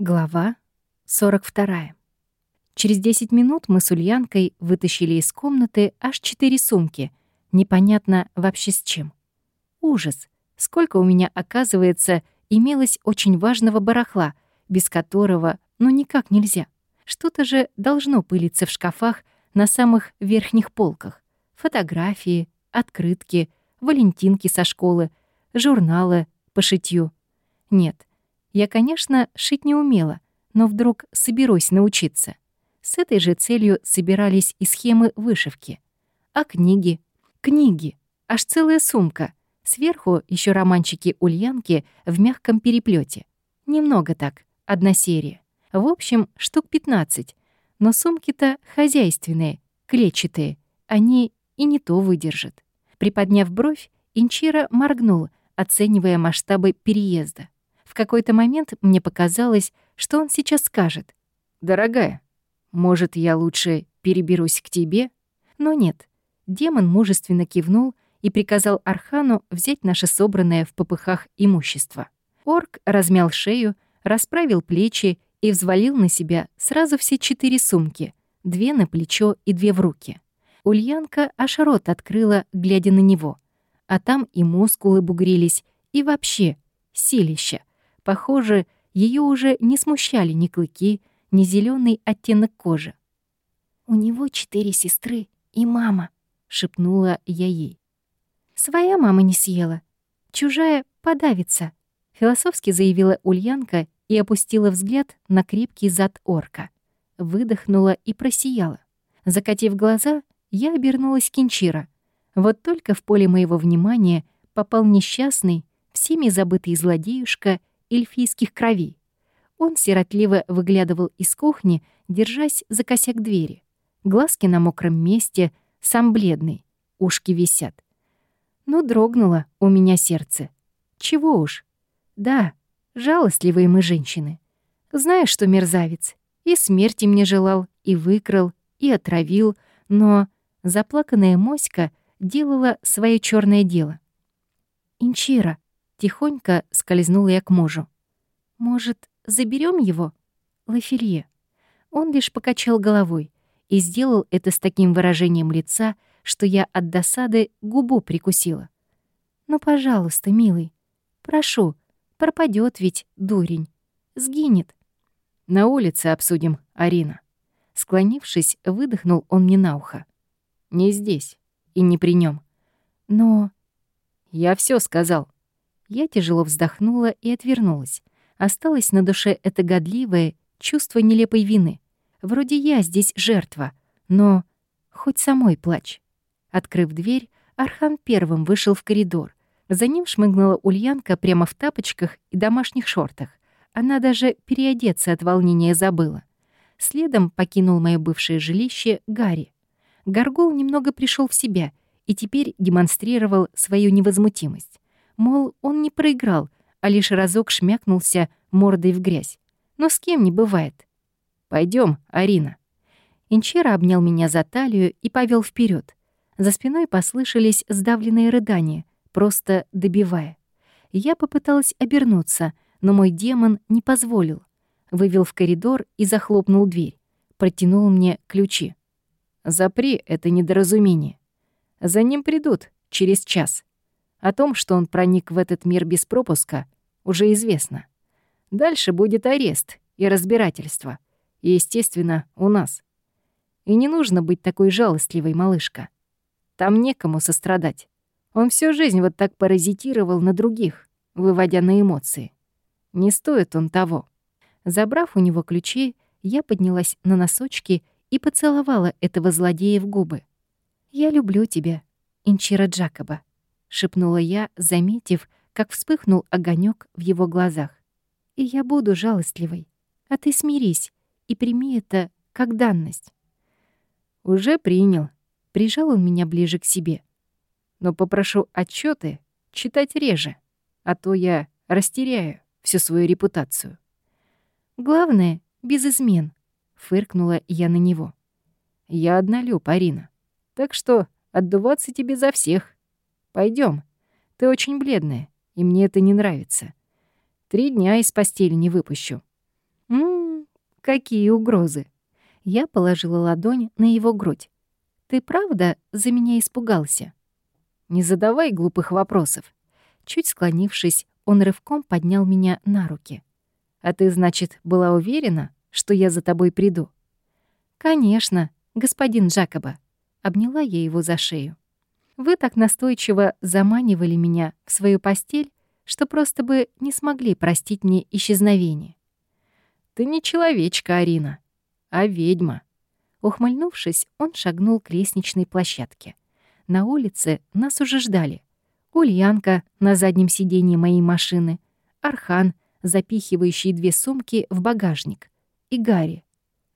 Глава 42. Через 10 минут мы с Ульянкой вытащили из комнаты аж четыре сумки. Непонятно вообще с чем. Ужас. Сколько у меня, оказывается, имелось очень важного барахла, без которого ну никак нельзя. Что-то же должно пылиться в шкафах на самых верхних полках. Фотографии, открытки, валентинки со школы, журналы по шитью. Нет, я, конечно, шить не умела, но вдруг соберусь научиться. С этой же целью собирались и схемы вышивки. А книги? Книги. Аж целая сумка. Сверху еще романчики Ульянки в мягком переплете. Немного так, одна серия. В общем, штук 15. Но сумки-то хозяйственные, клетчатые. Они и не то выдержат. Приподняв бровь, Инчира моргнул, оценивая масштабы переезда. В какой-то момент мне показалось, что он сейчас скажет. «Дорогая, может, я лучше переберусь к тебе?» Но нет. Демон мужественно кивнул и приказал Архану взять наше собранное в попыхах имущество. Орк размял шею, расправил плечи и взвалил на себя сразу все четыре сумки, две на плечо и две в руки. Ульянка аж рот открыла, глядя на него. А там и мускулы бугрились, и вообще силища. Похоже, ее уже не смущали ни клыки, ни зеленый оттенок кожи. «У него четыре сестры и мама», — шепнула я ей. «Своя мама не съела. Чужая подавится», — философски заявила Ульянка и опустила взгляд на крепкий зад орка. Выдохнула и просияла. Закатив глаза, я обернулась к Кинчира. Вот только в поле моего внимания попал несчастный, всеми забытый злодеюшка эльфийских кровей. Он сиротливо выглядывал из кухни, держась за косяк двери. Глазки на мокром месте, сам бледный, ушки висят. Но дрогнуло у меня сердце. Чего уж. Да, жалостливые мы женщины. Знаешь, что мерзавец. И смерти мне желал, и выкрал, и отравил, но заплаканная моська делала свое черное дело. «Инчира», Тихонько скользнула я к мужу. «Может, заберем его?» Лафелье. Он лишь покачал головой и сделал это с таким выражением лица, что я от досады губу прикусила. «Ну, пожалуйста, милый, прошу, пропадет ведь дурень, сгинет». «На улице обсудим, Арина». Склонившись, выдохнул он мне на ухо. «Не здесь и не при нем. Но...» «Я все сказал», я тяжело вздохнула и отвернулась. Осталось на душе это годливое чувство нелепой вины. Вроде я здесь жертва, но хоть самой плачь. Открыв дверь, Архан первым вышел в коридор. За ним шмыгнула Ульянка прямо в тапочках и домашних шортах. Она даже переодеться от волнения забыла. Следом покинул мое бывшее жилище Гарри. Горгул немного пришел в себя и теперь демонстрировал свою невозмутимость. Мол, он не проиграл, а лишь разок шмякнулся мордой в грязь. Но с кем не бывает. Пойдем, Арина». Инчера обнял меня за талию и повел вперед. За спиной послышались сдавленные рыдания, просто добивая. Я попыталась обернуться, но мой демон не позволил. Вывел в коридор и захлопнул дверь. Протянул мне ключи. «Запри это недоразумение. За ним придут через час». О том, что он проник в этот мир без пропуска, уже известно. Дальше будет арест и разбирательство. И, естественно, у нас. И не нужно быть такой жалостливой, малышка. Там некому сострадать. Он всю жизнь вот так паразитировал на других, выводя на эмоции. Не стоит он того. Забрав у него ключи, я поднялась на носочки и поцеловала этого злодея в губы. «Я люблю тебя, Инчира Джакоба». — шепнула я, заметив, как вспыхнул огонек в его глазах. «И я буду жалостливой. А ты смирись и прими это как данность». «Уже принял». Прижал он меня ближе к себе. «Но попрошу отчеты читать реже, а то я растеряю всю свою репутацию». «Главное, без измен», — фыркнула я на него. «Я однолюб, Арина, так что отдуваться тебе за всех». Пойдем. Ты очень бледная, и мне это не нравится. Три дня из постели не выпущу». «Угу, Какие угрозы? Я положила ладонь на его грудь. Ты правда за меня испугался? Не задавай глупых вопросов. Чуть склонившись, он рывком поднял меня на руки. А ты, значит, была уверена, что я за тобой приду? Конечно, господин Джакоба. Обняла я его за шею. Вы так настойчиво заманивали меня в свою постель, что просто бы не смогли простить мне исчезновение. Ты не человечка, Арина, а ведьма. Ухмыльнувшись, он шагнул к лестничной площадке. На улице нас уже ждали. Ульянка на заднем сиденье моей машины, Архан, запихивающий две сумки в багажник, и Гарри.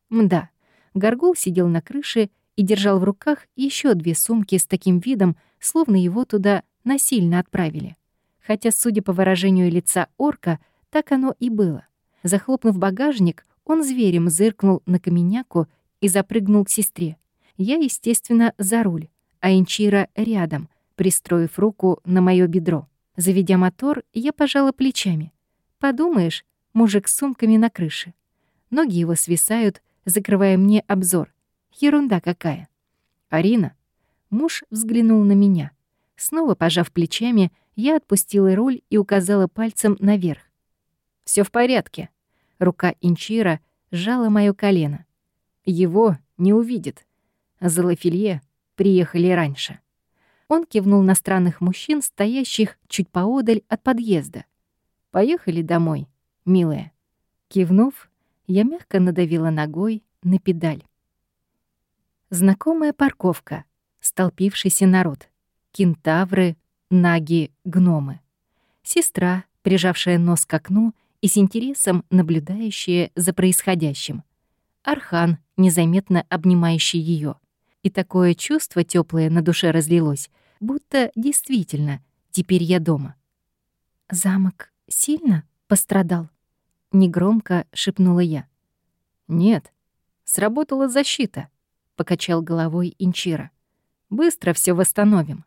Мда, Горгул сидел на крыше и держал в руках еще две сумки с таким видом, словно его туда насильно отправили. Хотя, судя по выражению лица орка, так оно и было. Захлопнув багажник, он зверем зыркнул на каменяку и запрыгнул к сестре. Я, естественно, за руль, а Инчира рядом, пристроив руку на моё бедро. Заведя мотор, я пожала плечами. Подумаешь, мужик с сумками на крыше. Ноги его свисают, закрывая мне обзор. Ерунда какая. Арина. Муж взглянул на меня. Снова пожав плечами, я отпустила руль и указала пальцем наверх. Все в порядке». Рука Инчира сжала моё колено. «Его не увидит. Залафилье приехали раньше». Он кивнул на странных мужчин, стоящих чуть поодаль от подъезда. «Поехали домой, милая». Кивнув, я мягко надавила ногой на педаль. Знакомая парковка, столпившийся народ, кентавры, наги, гномы. Сестра, прижавшая нос к окну и с интересом наблюдающая за происходящим. Архан, незаметно обнимающий ее. И такое чувство теплое на душе разлилось, будто действительно теперь я дома. «Замок сильно пострадал?» — негромко шепнула я. «Нет, сработала защита», — покачал головой Инчира. «Быстро все восстановим».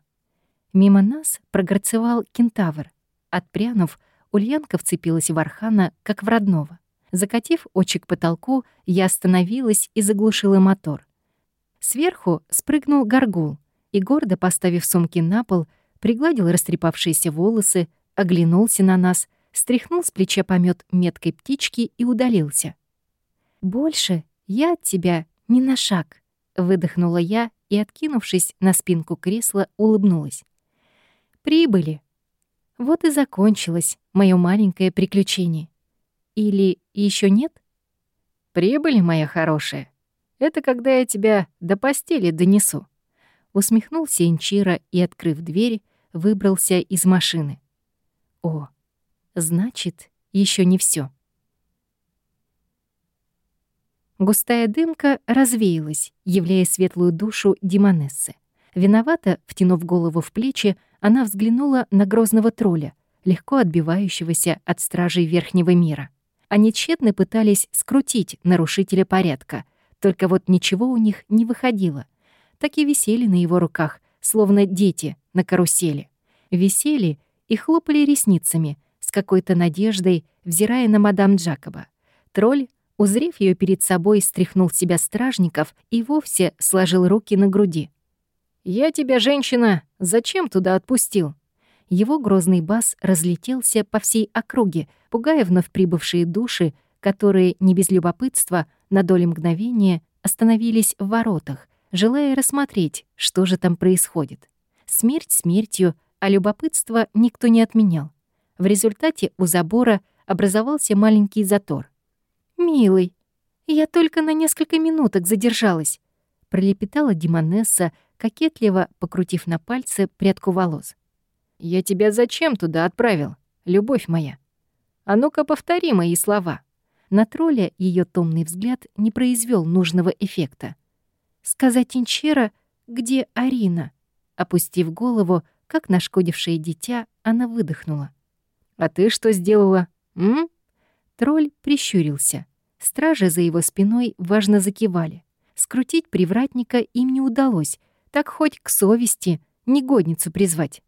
Мимо нас прогорцевал кентавр. Отпрянув, Ульянка вцепилась в Архана, как в родного. Закатив очи к потолку, я остановилась и заглушила мотор. Сверху спрыгнул горгул и, гордо поставив сумки на пол, пригладил растрепавшиеся волосы, оглянулся на нас, стряхнул с плеча помет меткой птички и удалился. «Больше я от тебя не на шаг», — выдохнула я и, откинувшись на спинку кресла, улыбнулась. «Прибыли». Вот и закончилось мое маленькое приключение. Или еще нет? Прибыли, моя хорошая. Это когда я тебя до постели донесу. Усмехнулся Инчира и, открыв дверь, выбрался из машины. О, значит, еще не все. Густая дымка развеялась, являя светлую душу Димонессы. Виновато, втянув голову в плечи, она взглянула на грозного тролля, легко отбивающегося от стражей Верхнего мира. Они тщетно пытались скрутить нарушителя порядка, только вот ничего у них не выходило. Так и висели на его руках, словно дети на карусели. Висели и хлопали ресницами, с какой-то надеждой, взирая на мадам Джакоба. Тролль, узрев ее перед собой, стряхнул себя стражников и вовсе сложил руки на груди. «Я тебя, женщина, зачем туда отпустил?» Его грозный бас разлетелся по всей округе, пугая вновь прибывшие души, которые, не без любопытства, на долю мгновения остановились в воротах, желая рассмотреть, что же там происходит. Смерть смертью, а любопытство никто не отменял. В результате у забора образовался маленький затор. «Милый, я только на несколько минуток задержалась», пролепетала Димонесса, кокетливо покрутив на пальце прядку волос. «Я тебя зачем туда отправил, любовь моя? А ну-ка повтори мои слова». На тролля ее томный взгляд не произвел нужного эффекта. «Сказать Инчера, где Арина?» Опустив голову, как нашкодившее дитя, она выдохнула. «А ты что сделала, м?» Тролль прищурился. Стражи за его спиной важно закивали. Скрутить привратника им не удалось, так хоть к совести негодницу призвать.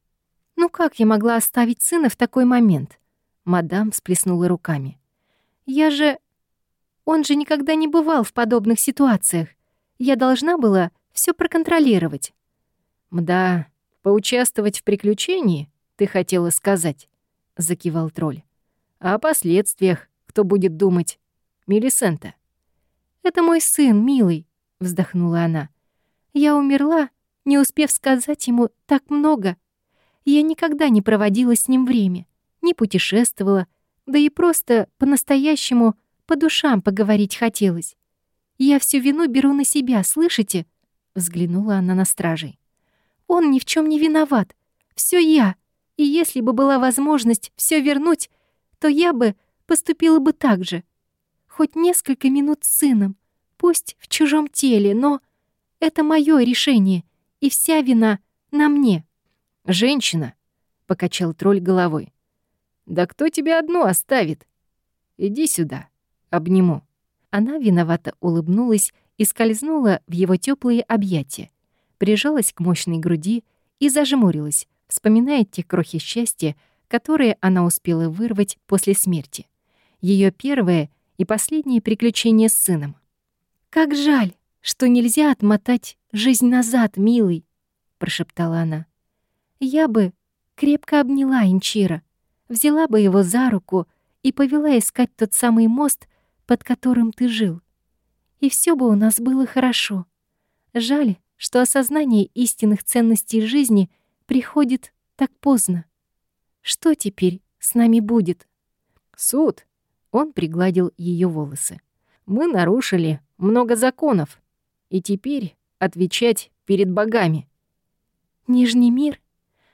«Ну как я могла оставить сына в такой момент?» Мадам всплеснула руками. «Я же...» Он же никогда не бывал в подобных ситуациях. Я должна была все проконтролировать. «Мда, поучаствовать в приключении, ты хотела сказать?» — закивал тролль. «А о последствиях кто будет думать? Мелисента?» «Это мой сын, милый», — вздохнула она. «Я умерла, не успев сказать ему так много. Я никогда не проводила с ним время, не путешествовала, да и просто по-настоящему по душам поговорить хотелось. Я всю вину беру на себя, слышите?» Взглянула она на стражей. «Он ни в чем не виноват. Все я. И если бы была возможность все вернуть, то я бы поступила бы так же. Хоть несколько минут с сыном, пусть в чужом теле, но это мое решение, и вся вина на мне». «Женщина», — покачал тролль головой. «Да кто тебя одну оставит? Иди сюда, обниму». Она виновато улыбнулась и скользнула в его теплые объятия, прижалась к мощной груди и зажмурилась, вспоминая те крохи счастья, которые она успела вырвать после смерти. Ее первое и последнее приключение с сыном. «Как жаль, что нельзя отмотать жизнь назад, милый», — прошептала она. «Я бы крепко обняла Инчира, взяла бы его за руку и повела искать тот самый мост, под которым ты жил. И все бы у нас было хорошо. Жаль, что осознание истинных ценностей жизни приходит так поздно. Что теперь с нами будет? Суд. Он пригладил ее волосы. Мы нарушили много законов, и теперь отвечать перед богами. Нижний мир?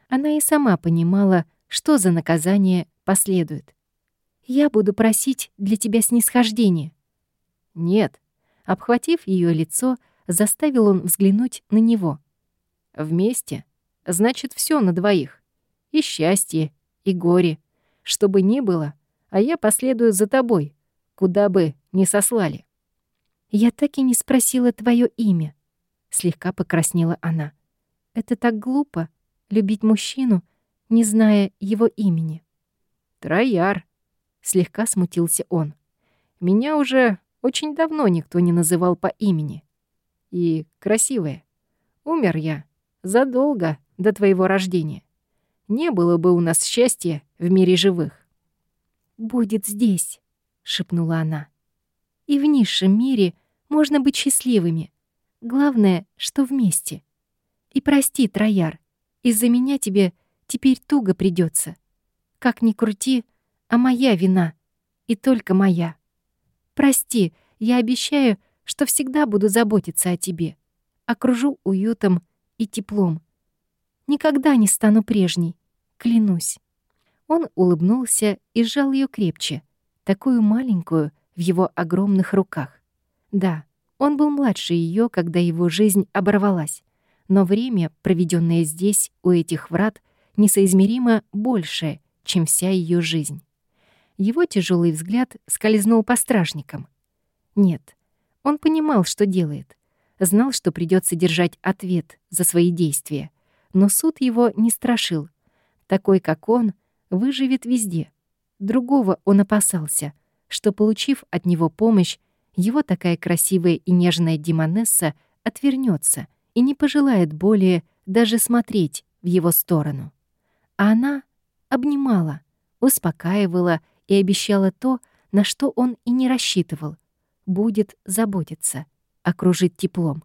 Она и сама понимала, что за наказание последует. Я буду просить для тебя снисхождения». «Нет». Обхватив ее лицо, заставил он взглянуть на него. «Вместе значит все на двоих. И счастье, и горе. Что бы ни было, а я последую за тобой, куда бы ни сослали». «Я так и не спросила твое имя», — слегка покраснела она. «Это так глупо — любить мужчину, не зная его имени». «Трояр», Слегка смутился он. Меня уже очень давно никто не называл по имени. И красивая. Умер я задолго до твоего рождения. Не было бы у нас счастья в мире живых. «Будет здесь», — шепнула она. «И в низшем мире можно быть счастливыми. Главное, что вместе. И прости, Трояр, из-за меня тебе теперь туго придется. Как ни крути, а моя вина. И только моя. Прости, я обещаю, что всегда буду заботиться о тебе. Окружу уютом и теплом. Никогда не стану прежней, клянусь. Он улыбнулся и сжал ее крепче, такую маленькую в его огромных руках. Да, он был младше ее, когда его жизнь оборвалась, но время, проведенное здесь, у этих врат, несоизмеримо большее, чем вся ее жизнь. Его тяжелый взгляд скользнул по стражникам. Нет, он понимал, что делает. Знал, что придется держать ответ за свои действия. Но суд его не страшил. Такой, как он, выживет везде. Другого он опасался, что, получив от него помощь, его такая красивая и нежная Димонесса отвернется и не пожелает более даже смотреть в его сторону. А она обнимала, успокаивала и обещала то, на что он и не рассчитывал. Будет заботиться, окружить теплом.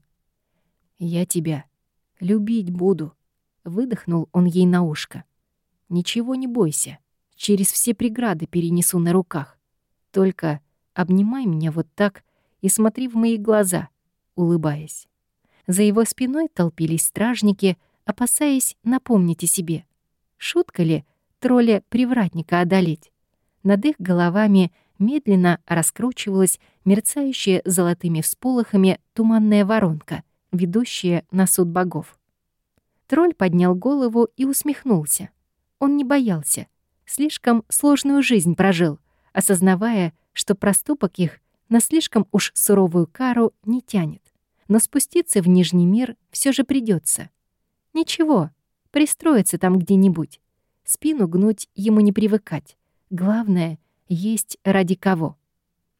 «Я тебя любить буду», — выдохнул он ей на ушко. «Ничего не бойся, через все преграды перенесу на руках. Только обнимай меня вот так и смотри в мои глаза, улыбаясь». За его спиной толпились стражники, опасаясь напомнить о себе. Шутка ли тролля-привратника одолеть? Над их головами медленно раскручивалась мерцающая золотыми всполохами туманная воронка, ведущая на суд богов. Тролль поднял голову и усмехнулся. Он не боялся. Слишком сложную жизнь прожил, осознавая, что проступок их на слишком уж суровую кару не тянет. Но спуститься в Нижний мир все же придется. Ничего, пристроиться там где-нибудь. Спину гнуть ему не привыкать. Главное — есть ради кого.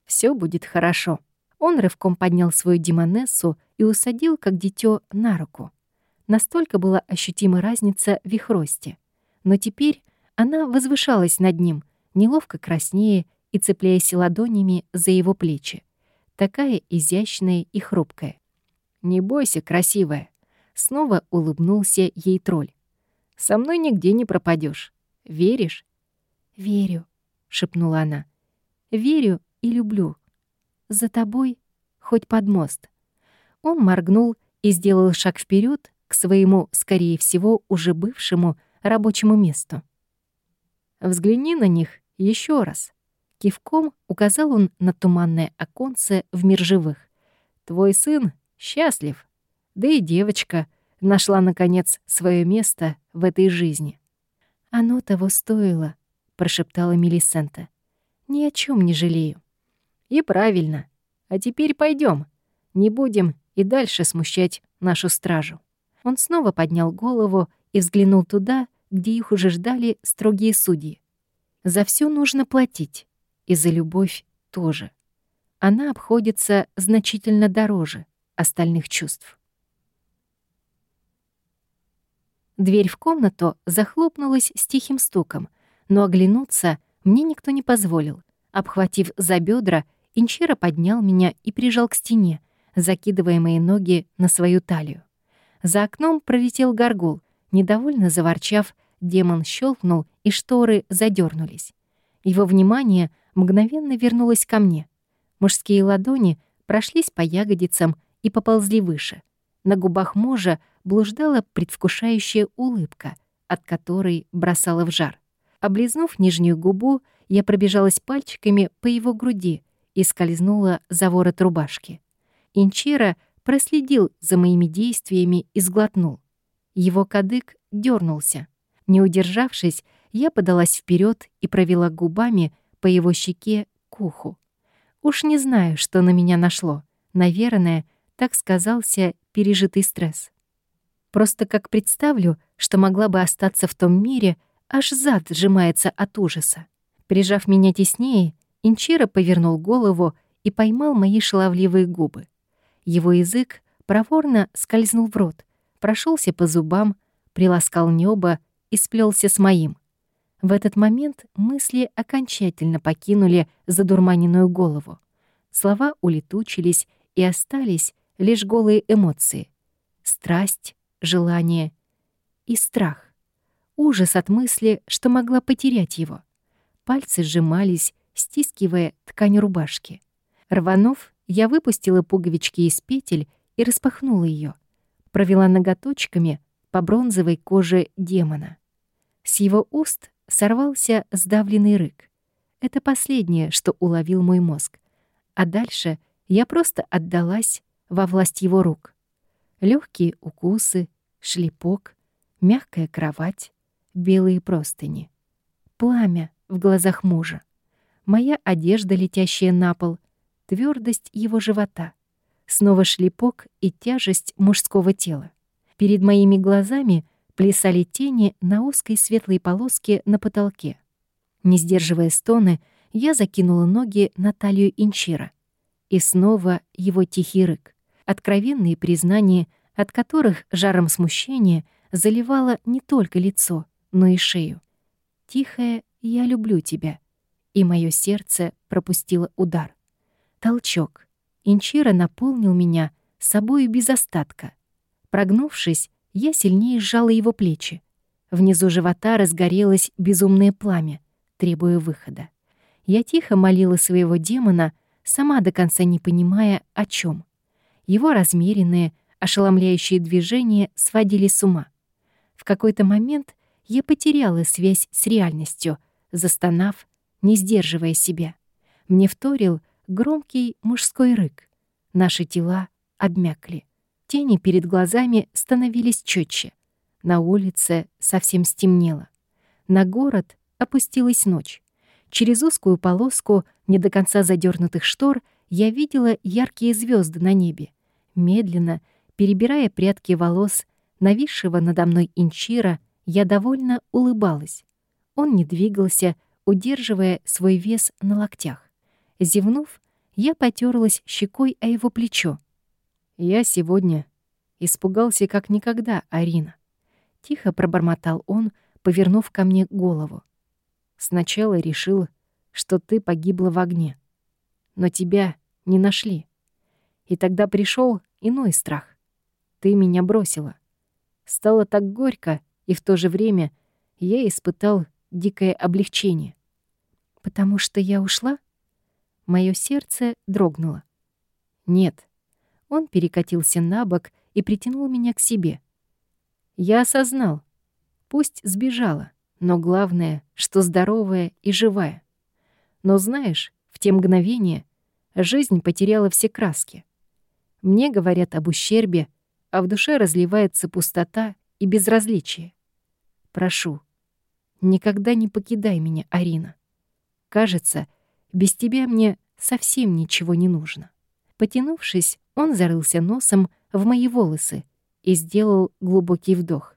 Все будет хорошо». Он рывком поднял свою демонессу и усадил, как дитё, на руку. Настолько была ощутима разница в их росте. Но теперь она возвышалась над ним, неловко краснее и цепляясь ладонями за его плечи. Такая изящная и хрупкая. «Не бойся, красивая!» Снова улыбнулся ей тролль. «Со мной нигде не пропадешь. Веришь?» «Верю», — шепнула она. «Верю и люблю. За тобой хоть под мост». Он моргнул и сделал шаг вперед к своему, скорее всего, уже бывшему рабочему месту. «Взгляни на них еще раз». Кивком указал он на туманное оконце в мир живых. «Твой сын счастлив, да и девочка нашла, наконец, свое место в этой жизни». «Оно того стоило», — прошептала Мелисента. «Ни о чем не жалею». «И правильно. А теперь пойдем. Не будем и дальше смущать нашу стражу». Он снова поднял голову и взглянул туда, где их уже ждали строгие судьи. За все нужно платить, и за любовь тоже. Она обходится значительно дороже остальных чувств. Дверь в комнату захлопнулась с тихим стуком, но оглянуться мне никто не позволил. Обхватив за бедра, Инчира поднял меня и прижал к стене, закидывая мои ноги на свою талию. За окном пролетел горгул, недовольно заворчав, демон щелкнул, и шторы задернулись. Его внимание мгновенно вернулось ко мне. Мужские ладони прошлись по ягодицам и поползли выше. На губах мужа блуждала предвкушающая улыбка, от которой бросала в жар. Облизнув нижнюю губу, я пробежалась пальчиками по его груди и скользнула за ворот рубашки. Инчира проследил за моими действиями и сглотнул. Его кадык дернулся. Не удержавшись, я подалась вперед и провела губами по его щеке к уху. Уж не знаю, что на меня нашло. Наверное, так сказался пережитый стресс. Просто как представлю, что могла бы остаться в том мире, аж зад сжимается от ужаса. Прижав меня теснее, Инчира повернул голову и поймал мои шаловливые губы. Его язык проворно скользнул в рот, прошелся по зубам, приласкал небо и сплелся с моим. В этот момент мысли окончательно покинули задурманенную голову. Слова улетучились, и остались лишь голые эмоции. Страсть, желание и страх. Ужас от мысли, что могла потерять его. Пальцы сжимались, стискивая ткань рубашки. Рванув, я выпустила пуговички из петель и распахнула ее, Провела ноготочками по бронзовой коже демона. С его уст сорвался сдавленный рык. Это последнее, что уловил мой мозг. А дальше я просто отдалась во власть его рук. Легкие укусы, шлепок, мягкая кровать, белые простыни. Пламя в глазах мужа. Моя одежда, летящая на пол, твердость его живота. Снова шлепок и тяжесть мужского тела. Перед моими глазами — плясали тени на узкой светлой полоске на потолке. Не сдерживая стоны, я закинула ноги на талию Инчира. И снова его тихий рык. Откровенные признания, от которых жаром смущения заливало не только лицо, но и шею. Тихое «я люблю тебя». И мое сердце пропустило удар. Толчок. Инчира наполнил меня собою без остатка. Прогнувшись, я сильнее сжала его плечи. Внизу живота разгорелось безумное пламя, требуя выхода. Я тихо молила своего демона, сама до конца не понимая, о чем. Его размеренные, ошеломляющие движения сводили с ума. В какой-то момент я потеряла связь с реальностью, застонав, не сдерживая себя. Мне вторил громкий мужской рык. Наши тела обмякли. Тени перед глазами становились четче. На улице совсем стемнело. На город опустилась ночь. Через узкую полоску не до конца задернутых штор я видела яркие звезды на небе. Медленно, перебирая прядки волос, нависшего надо мной инчира, я довольно улыбалась. Он не двигался, удерживая свой вес на локтях. Зевнув, Я потерлась щекой о его плечо. «Я сегодня испугался как никогда, Арина», — тихо пробормотал он, повернув ко мне голову. «Сначала решил, что ты погибла в огне, но тебя не нашли. И тогда пришел иной страх. Ты меня бросила. Стало так горько, и в то же время я испытал дикое облегчение. «Потому что я ушла?» Моё сердце дрогнуло. «Нет». Он перекатился на бок и притянул меня к себе. Я осознал. Пусть сбежала, но главное, что здоровая и живая. Но знаешь, в те мгновения жизнь потеряла все краски. Мне говорят об ущербе, а в душе разливается пустота и безразличие. Прошу, никогда не покидай меня, Арина. Кажется, без тебя мне совсем ничего не нужно. Потянувшись, он зарылся носом в мои волосы и сделал глубокий вдох.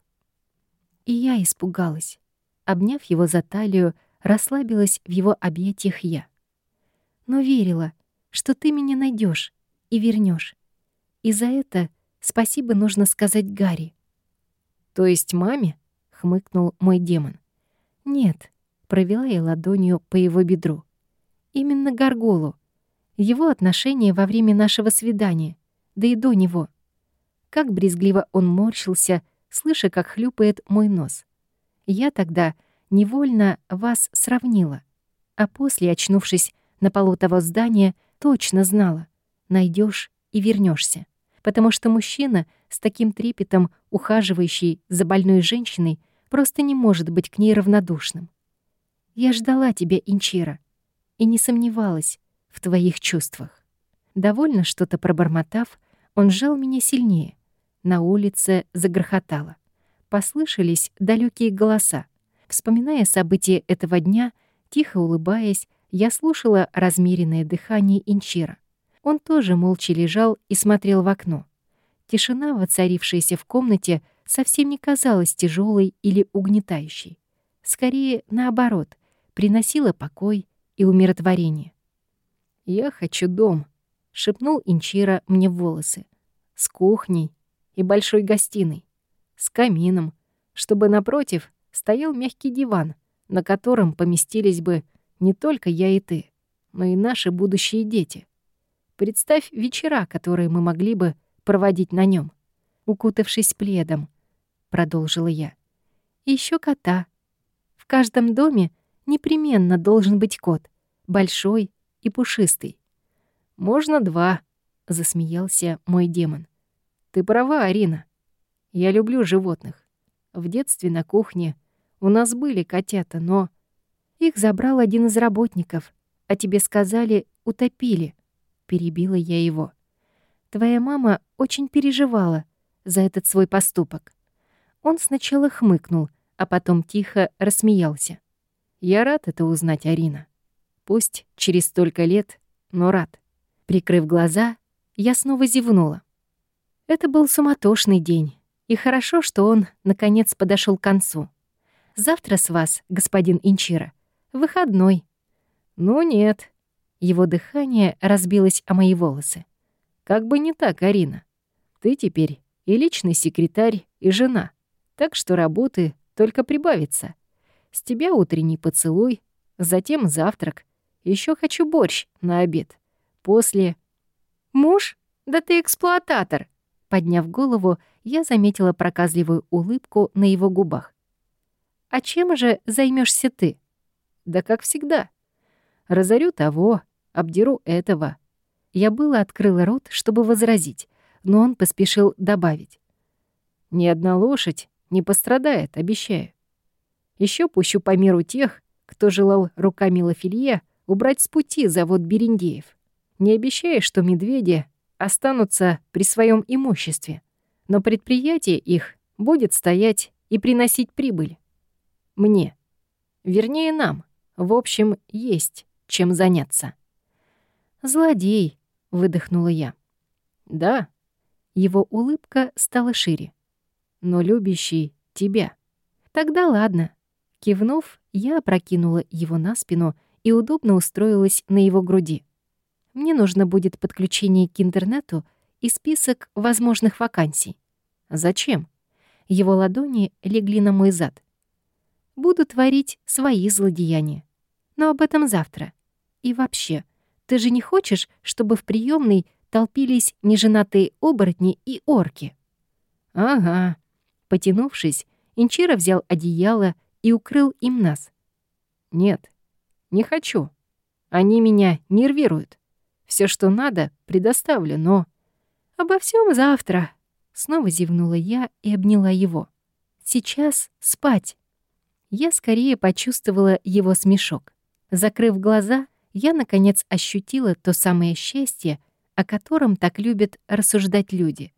И я испугалась. Обняв его за талию, расслабилась в его объятиях я. Но верила, что ты меня найдешь и вернешь. И за это спасибо нужно сказать Гарри. То есть маме? хмыкнул мой демон. Нет, провела я ладонью по его бедру. Именно Гарголу. Его отношения во время нашего свидания, да и до него. Как брезгливо он морщился, слыша, как хлюпает мой нос. Я тогда невольно вас сравнила, а после, очнувшись на полу того здания, точно знала, найдешь и вернешься, потому что мужчина с таким трепетом, ухаживающий за больной женщиной, просто не может быть к ней равнодушным. Я ждала тебя, Инчира, и не сомневалась в твоих чувствах. Довольно что-то пробормотав, он сжал меня сильнее. На улице загрохотало. Послышались далекие голоса. Вспоминая события этого дня, тихо улыбаясь, я слушала размеренное дыхание Инчира. Он тоже молча лежал и смотрел в окно. Тишина, воцарившаяся в комнате, совсем не казалась тяжелой или угнетающей. Скорее, наоборот, приносила покой и умиротворение. «Я хочу дом», — шепнул Инчира мне в волосы. «С кухней и большой гостиной, с камином, чтобы напротив стоял мягкий диван, на котором поместились бы не только я и ты, но и наши будущие дети. Представь вечера, которые мы могли бы проводить на нем, укутавшись пледом, продолжила я. И ещё кота. В каждом доме непременно должен быть кот, большой и пушистый. Можно два, засмеялся мой демон. Ты права, Арина. Я люблю животных. В детстве на кухне у нас были котята, но их забрал один из работников, а тебе сказали, утопили. Перебила я его. Твоя мама очень переживала за этот свой поступок. Он сначала хмыкнул, а потом тихо рассмеялся. Я рад это узнать, Арина. Пусть через столько лет, но рад. Прикрыв глаза, я снова зевнула. Это был суматошный день, и хорошо, что он, наконец, подошел к концу. Завтра с вас, господин Инчира, выходной. Ну нет. Его дыхание разбилось о мои волосы. Как бы не так, Арина. Ты теперь и личный секретарь, и жена. Так что работы только прибавится. С тебя утренний поцелуй, затем завтрак. Еще хочу борщ на обед. После... Муж? Да ты эксплуататор. Подняв голову, я заметила проказливую улыбку на его губах. «А чем же займешься ты?» «Да как всегда. Разорю того, обдеру этого». Я было открыла рот, чтобы возразить, но он поспешил добавить. «Ни одна лошадь не пострадает, обещаю. Еще пущу по миру тех, кто желал руками Лафилье убрать с пути завод Берендеев. Не обещая, что медведи останутся при своем имуществе, но предприятие их будет стоять и приносить прибыль. Мне. Вернее, нам. В общем, есть чем заняться. «Злодей», — выдохнула я. «Да». Его улыбка стала шире. «Но любящий тебя». «Тогда ладно». Кивнув, я опрокинула его на спину и удобно устроилась на его груди. Мне нужно будет подключение к интернету и список возможных вакансий. Зачем? Его ладони легли на мой зад. Буду творить свои злодеяния. Но об этом завтра. И вообще, ты же не хочешь, чтобы в приемной толпились неженатые оборотни и орки? Ага. Потянувшись, Инчира взял одеяло и укрыл им нас. Нет, не хочу. Они меня нервируют. Все, что надо, предоставлю, но... Обо всем завтра. Снова зевнула я и обняла его. Сейчас спать. Я скорее почувствовала его смешок. Закрыв глаза, я, наконец, ощутила то самое счастье, о котором так любят рассуждать люди.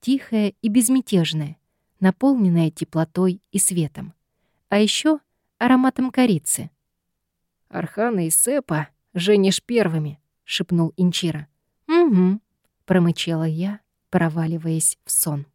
Тихое и безмятежное, наполненное теплотой и светом. А еще ароматом корицы. «Архана и Сепа женишь первыми», — шепнул Инчира. «Угу», — промычала я, проваливаясь в сон.